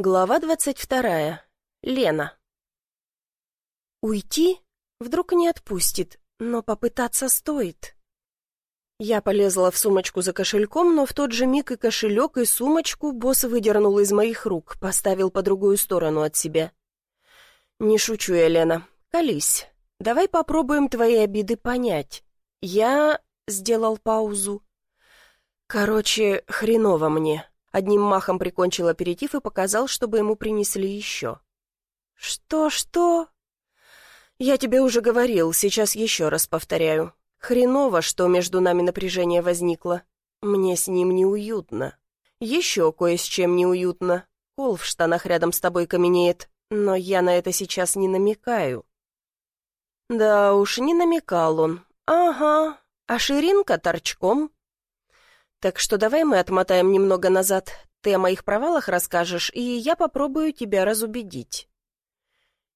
Глава двадцать вторая. Лена. Уйти? Вдруг не отпустит, но попытаться стоит. Я полезла в сумочку за кошельком, но в тот же миг и кошелек, и сумочку босс выдернул из моих рук, поставил по другую сторону от себя. «Не шучу я, Лена. Колись. Давай попробуем твои обиды понять. Я...» — сделал паузу. «Короче, хреново мне. Одним махом прикончил аперитив и показал, чтобы ему принесли еще. «Что-что?» «Я тебе уже говорил, сейчас еще раз повторяю. Хреново, что между нами напряжение возникло. Мне с ним неуютно. Еще кое с чем неуютно. Кол в штанах рядом с тобой каменеет, но я на это сейчас не намекаю». «Да уж, не намекал он. Ага, а ширинка торчком, так что давай мы отмотаем немного назад. Ты о моих провалах расскажешь, и я попробую тебя разубедить.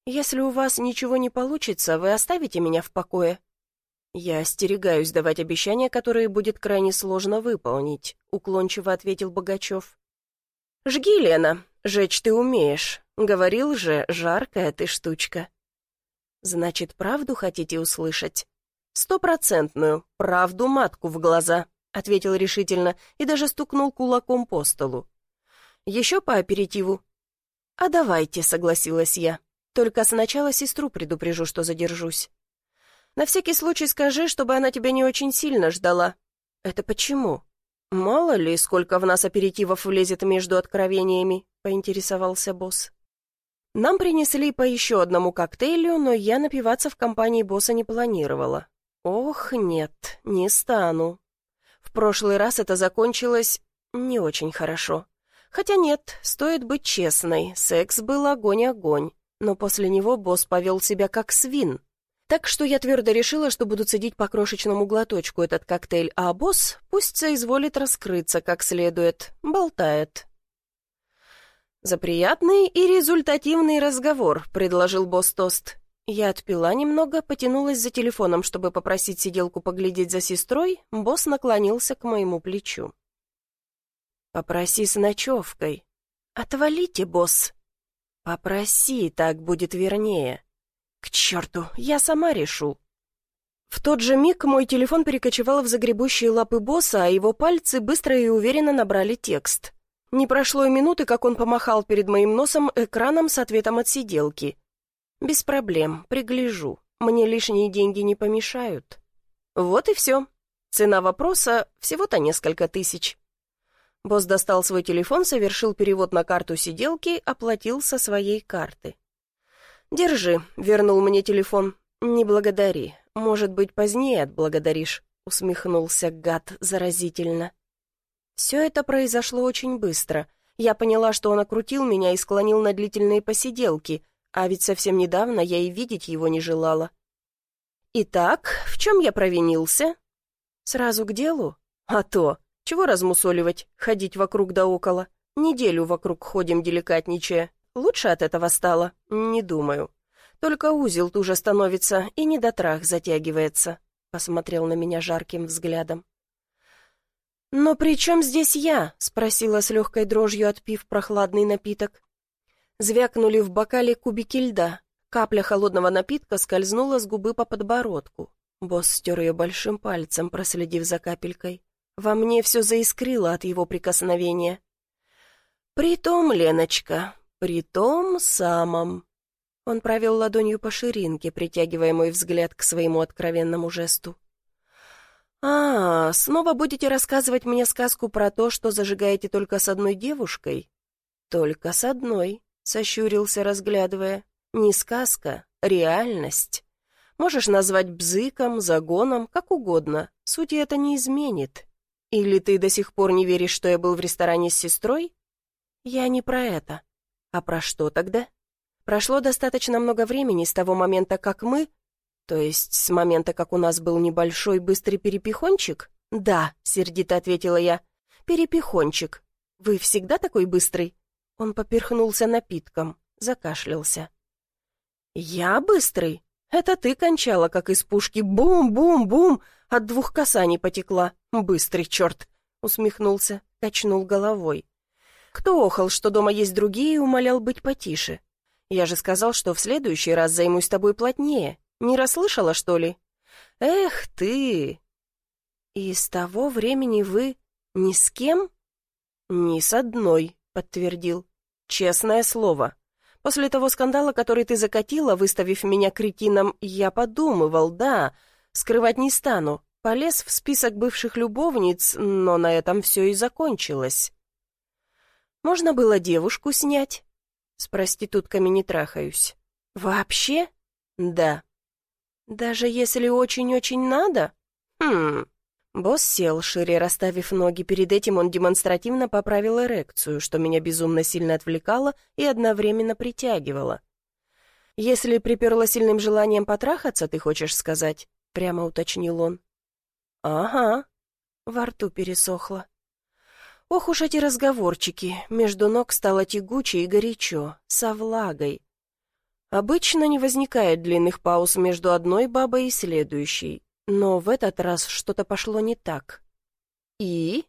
Если у вас ничего не получится, вы оставите меня в покое. Я остерегаюсь давать обещания, которые будет крайне сложно выполнить, уклончиво ответил Богачев. Жги, Лена, жечь ты умеешь. Говорил же, жаркая ты штучка. Значит, правду хотите услышать? Стопроцентную, правду матку в глаза. — ответил решительно и даже стукнул кулаком по столу. «Еще по аперитиву?» «А давайте», — согласилась я. «Только сначала сестру предупрежу, что задержусь». «На всякий случай скажи, чтобы она тебя не очень сильно ждала». «Это почему?» «Мало ли, сколько в нас аперитивов влезет между откровениями», — поинтересовался босс. Нам принесли по еще одному коктейлю, но я напиваться в компании босса не планировала. «Ох, нет, не стану. В прошлый раз это закончилось не очень хорошо. Хотя нет, стоит быть честной, секс был огонь-огонь, но после него босс повел себя как свин. Так что я твердо решила, что буду цедить по крошечному глоточку этот коктейль, а босс пусть соизволит раскрыться как следует, болтает. «За приятный и результативный разговор», — предложил босс тост. Я отпила немного, потянулась за телефоном, чтобы попросить сиделку поглядеть за сестрой, босс наклонился к моему плечу. «Попроси с ночевкой». «Отвалите, босс». «Попроси, так будет вернее». «К черту, я сама решу». В тот же миг мой телефон перекочевал в загребущие лапы босса, а его пальцы быстро и уверенно набрали текст. Не прошло и минуты, как он помахал перед моим носом экраном с ответом от сиделки — «Без проблем, пригляжу. Мне лишние деньги не помешают». Вот и все. Цена вопроса всего-то несколько тысяч. Босс достал свой телефон, совершил перевод на карту сиделки, оплатил со своей карты. «Держи», — вернул мне телефон. «Не благодари. Может быть, позднее отблагодаришь», — усмехнулся гад заразительно. Все это произошло очень быстро. Я поняла, что он окрутил меня и склонил на длительные посиделки — а ведь совсем недавно я и видеть его не желала. «Итак, в чем я провинился?» «Сразу к делу?» «А то! Чего размусоливать, ходить вокруг да около? Неделю вокруг ходим деликатничая. Лучше от этого стало? Не думаю. Только узел туже становится и недотрах затягивается», — посмотрел на меня жарким взглядом. «Но при чем здесь я?» — спросила с легкой дрожью, отпив прохладный напиток. Звякнули в бокале кубики льда. Капля холодного напитка скользнула с губы по подбородку. Босс стер ее большим пальцем, проследив за капелькой. Во мне все заискрило от его прикосновения. «Притом, Леночка, при том самом...» Он провел ладонью по ширинке, притягивая мой взгляд к своему откровенному жесту. «А, снова будете рассказывать мне сказку про то, что зажигаете только с одной девушкой?» «Только с одной. — сощурился, разглядывая. «Не сказка, реальность. Можешь назвать бзыком, загоном, как угодно. Сути это не изменит. Или ты до сих пор не веришь, что я был в ресторане с сестрой? Я не про это. А про что тогда? Прошло достаточно много времени с того момента, как мы... То есть с момента, как у нас был небольшой быстрый перепихончик? Да, сердито ответила я. Перепихончик. Вы всегда такой быстрый? Он поперхнулся напитком, закашлялся. «Я быстрый? Это ты кончала, как из пушки. Бум-бум-бум! От двух касаний потекла. Быстрый черт!» Усмехнулся, качнул головой. Кто охал, что дома есть другие, умолял быть потише? Я же сказал, что в следующий раз займусь тобой плотнее. Не расслышала, что ли? Эх ты! И с того времени вы ни с кем? Ни с одной, подтвердил. Честное слово. После того скандала, который ты закатила, выставив меня кретином, я подумывал, да, скрывать не стану. Полез в список бывших любовниц, но на этом все и закончилось. Можно было девушку снять. С проститутками не трахаюсь. Вообще? Да. Даже если очень-очень надо? Хм. Босс сел, шире расставив ноги. Перед этим он демонстративно поправил эрекцию, что меня безумно сильно отвлекало и одновременно притягивало. «Если приперла сильным желанием потрахаться, ты хочешь сказать?» — прямо уточнил он. «Ага». Во рту пересохло. Ох уж эти разговорчики. Между ног стало тягуче и горячо, со влагой. Обычно не возникает длинных пауз между одной бабой и следующей. Но в этот раз что-то пошло не так. «И?»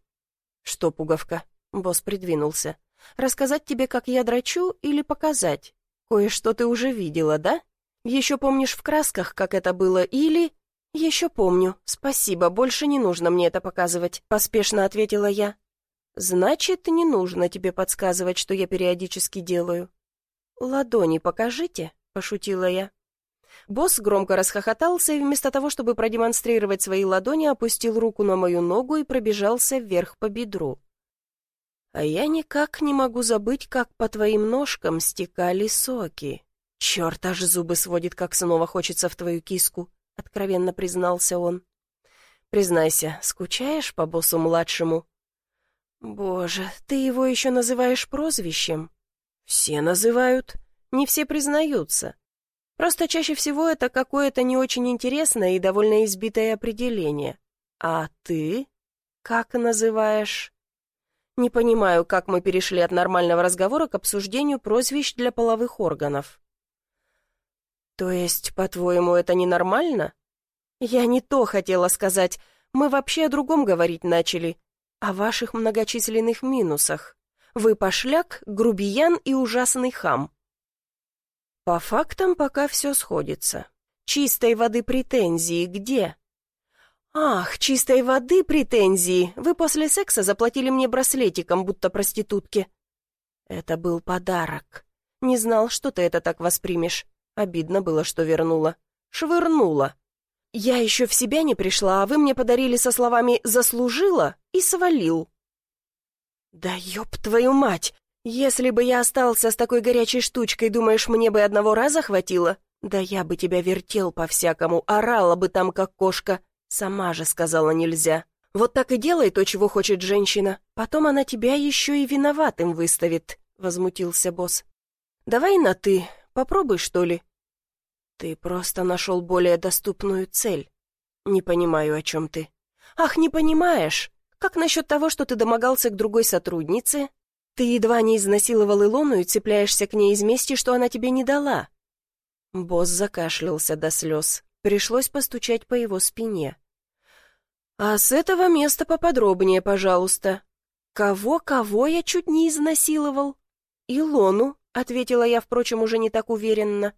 «Что, пуговка?» Босс придвинулся. «Рассказать тебе, как я драчу, или показать? Кое-что ты уже видела, да? Еще помнишь в красках, как это было, или...» «Еще помню. Спасибо, больше не нужно мне это показывать», — поспешно ответила я. «Значит, не нужно тебе подсказывать, что я периодически делаю». «Ладони покажите», — пошутила я. Босс громко расхохотался и вместо того, чтобы продемонстрировать свои ладони, опустил руку на мою ногу и пробежался вверх по бедру. А я никак не могу забыть, как по твоим ножкам стекали соки. Черт, аж зубы сводит, как снова хочется в твою киску, — откровенно признался он. Признайся, скучаешь по боссу-младшему? Боже, ты его еще называешь прозвищем? Все называют, не все признаются. Просто чаще всего это какое-то не очень интересное и довольно избитое определение. А ты? Как называешь? Не понимаю, как мы перешли от нормального разговора к обсуждению прозвищ для половых органов. То есть, по-твоему, это ненормально? Я не то хотела сказать. Мы вообще о другом говорить начали. О ваших многочисленных минусах. Вы пошляк, грубиян и ужасный хам. По фактам пока все сходится. Чистой воды претензии где? Ах, чистой воды претензии. Вы после секса заплатили мне браслетиком, будто проститутке. Это был подарок. Не знал, что ты это так воспримешь. Обидно было, что вернула. Швырнула. Я еще в себя не пришла, а вы мне подарили со словами «заслужила» и свалил. Да ёб твою мать! «Если бы я остался с такой горячей штучкой, думаешь, мне бы одного раза хватило? Да я бы тебя вертел по-всякому, орала бы там, как кошка. Сама же сказала нельзя. Вот так и делай то, чего хочет женщина. Потом она тебя еще и виноватым выставит», — возмутился босс. «Давай на «ты». Попробуй, что ли?» «Ты просто нашел более доступную цель. Не понимаю, о чем ты». «Ах, не понимаешь? Как насчет того, что ты домогался к другой сотруднице, ты едва не изнасиловал Илону и цепляешься к ней из мести, что она тебе не дала». Босс закашлялся до слез. Пришлось постучать по его спине. «А с этого места поподробнее, пожалуйста. Кого-кого я чуть не изнасиловал?» «Илону», — ответила я, впрочем, уже не так уверенно.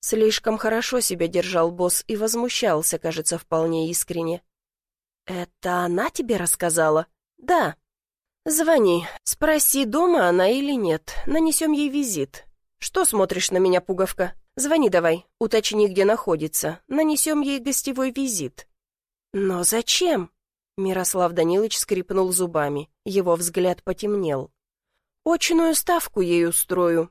Слишком хорошо себя держал босс и возмущался, кажется, вполне искренне. «Это она тебе рассказала?» «Да», «Звони. Спроси, дома она или нет. Нанесем ей визит. Что смотришь на меня, пуговка? Звони давай. Уточни, где находится. Нанесем ей гостевой визит». «Но зачем?» Мирослав Данилович скрипнул зубами. Его взгляд потемнел. «Очную ставку ей устрою.